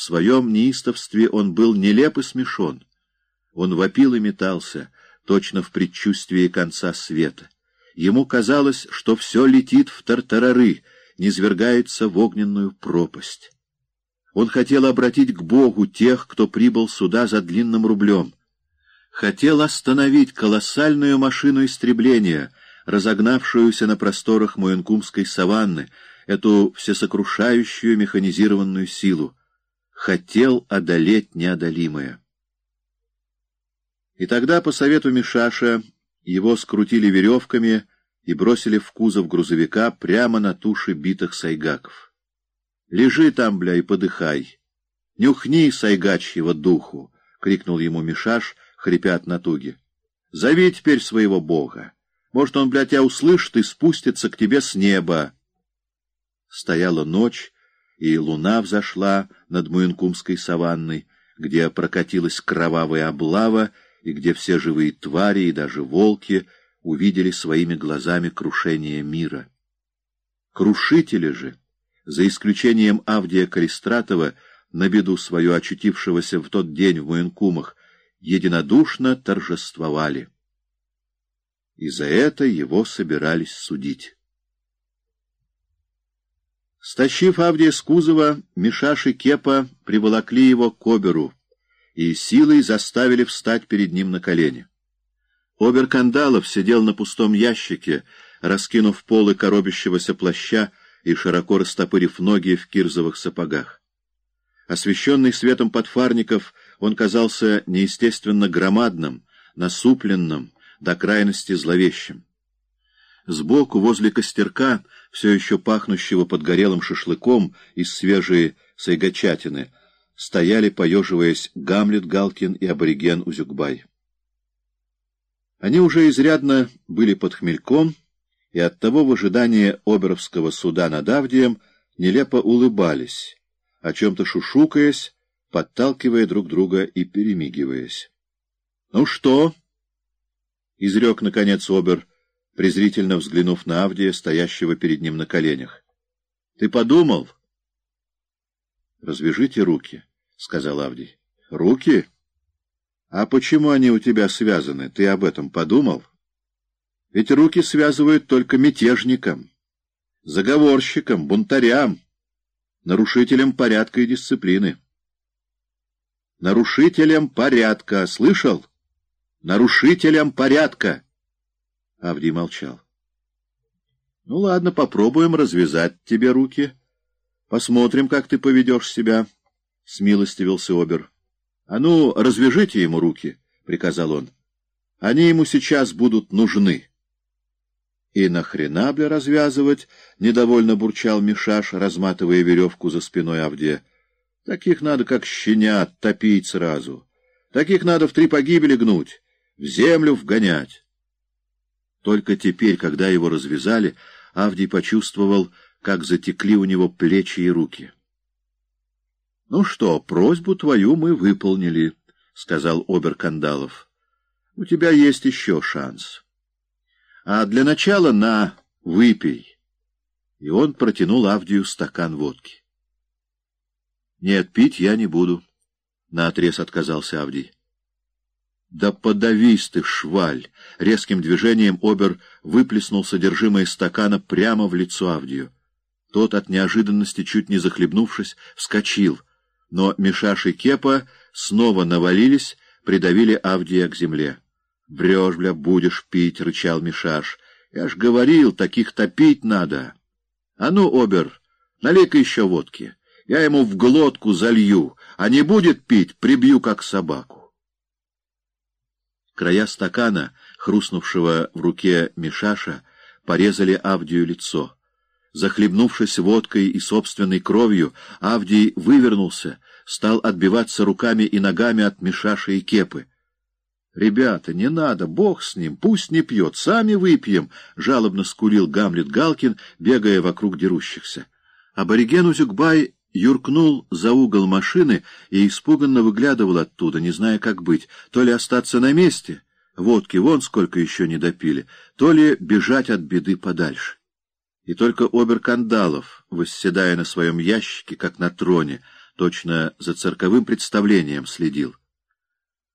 В своем неистовстве он был нелеп и смешон. Он вопил и метался, точно в предчувствии конца света. Ему казалось, что все летит в тартарары, низвергается в огненную пропасть. Он хотел обратить к Богу тех, кто прибыл сюда за длинным рублем. Хотел остановить колоссальную машину истребления, разогнавшуюся на просторах Муэнкумской саванны, эту всесокрушающую механизированную силу. Хотел одолеть неодолимое. И тогда, по совету Мишаша, его скрутили веревками и бросили в кузов грузовика прямо на туши битых сайгаков. «Лежи там, бля, и подыхай! Нюхни сайгачьего духу!» — крикнул ему Мишаш, хрипя от натуги. «Зови теперь своего бога! Может, он, бля, тебя услышит и спустится к тебе с неба!» Стояла ночь, и луна взошла над Муинкумской саванной, где прокатилась кровавая облава, и где все живые твари и даже волки увидели своими глазами крушение мира. Крушители же, за исключением Авдия Калистратова, на беду свою очутившегося в тот день в Муэнкумах, единодушно торжествовали. И за это его собирались судить. Стащив Авдия с кузова, Мишаш и Кепа приволокли его к оберу, и силой заставили встать перед ним на колени. Обер-Кандалов сидел на пустом ящике, раскинув полы коробящегося плаща и широко растопырив ноги в кирзовых сапогах. Освещенный светом подфарников, он казался неестественно громадным, насупленным, до крайности зловещим. Сбоку, возле костерка, все еще пахнущего подгорелым шашлыком из свежей сайгачатины, стояли, поеживаясь, Гамлет Галкин и абориген Узюкбай. Они уже изрядно были под хмельком, и оттого в ожидании Оберовского суда над Авдием нелепо улыбались, о чем-то шушукаясь, подталкивая друг друга и перемигиваясь. — Ну что? — изрек, наконец, Обер, презрительно взглянув на Авдия, стоящего перед ним на коленях. — Ты подумал? — Развяжите руки. —— сказал Авдий. — Руки? А почему они у тебя связаны? Ты об этом подумал? Ведь руки связывают только мятежникам, заговорщикам, бунтарям, нарушителям порядка и дисциплины. Нарушителям порядка, слышал? Нарушителям порядка! Авдий молчал. — Ну ладно, попробуем развязать тебе руки. Посмотрим, как ты поведешь себя. —— смилостивился Обер. — А ну, развяжите ему руки, — приказал он. — Они ему сейчас будут нужны. — И нахрена, бля, развязывать? — недовольно бурчал Мишаш, разматывая веревку за спиной Авде. — Таких надо, как щенят, топить сразу. Таких надо в три погибели гнуть, в землю вгонять. Только теперь, когда его развязали, Авдий почувствовал, как затекли у него плечи и руки. — ну что, просьбу твою мы выполнили, — сказал Обер-Кандалов. — У тебя есть еще шанс. А для начала на, выпей. И он протянул Авдию стакан водки. — Нет, пить я не буду, — наотрез отказался Авдий. — Да подавись ты, шваль! Резким движением Обер выплеснул содержимое стакана прямо в лицо Авдию. Тот, от неожиданности, чуть не захлебнувшись, вскочил — но Мишаш и Кепа снова навалились, придавили Авдия к земле. — Брешь, бля, будешь пить, — рычал Мишаш. — Я ж говорил, таких топить надо. — А ну, Обер, налей-ка еще водки. Я ему в глотку залью, а не будет пить, прибью как собаку. Края стакана, хрустнувшего в руке Мишаша, порезали Авдию лицо. Захлебнувшись водкой и собственной кровью, Авдий вывернулся, стал отбиваться руками и ногами от Мишаши и Кепы. — Ребята, не надо, бог с ним, пусть не пьет, сами выпьем, — жалобно скурил Гамлет Галкин, бегая вокруг дерущихся. Абориген Узюкбай юркнул за угол машины и испуганно выглядывал оттуда, не зная, как быть, то ли остаться на месте, водки вон сколько еще не допили, то ли бежать от беды подальше. И только Обер-Кандалов, восседая на своем ящике, как на троне, точно за цирковым представлением следил.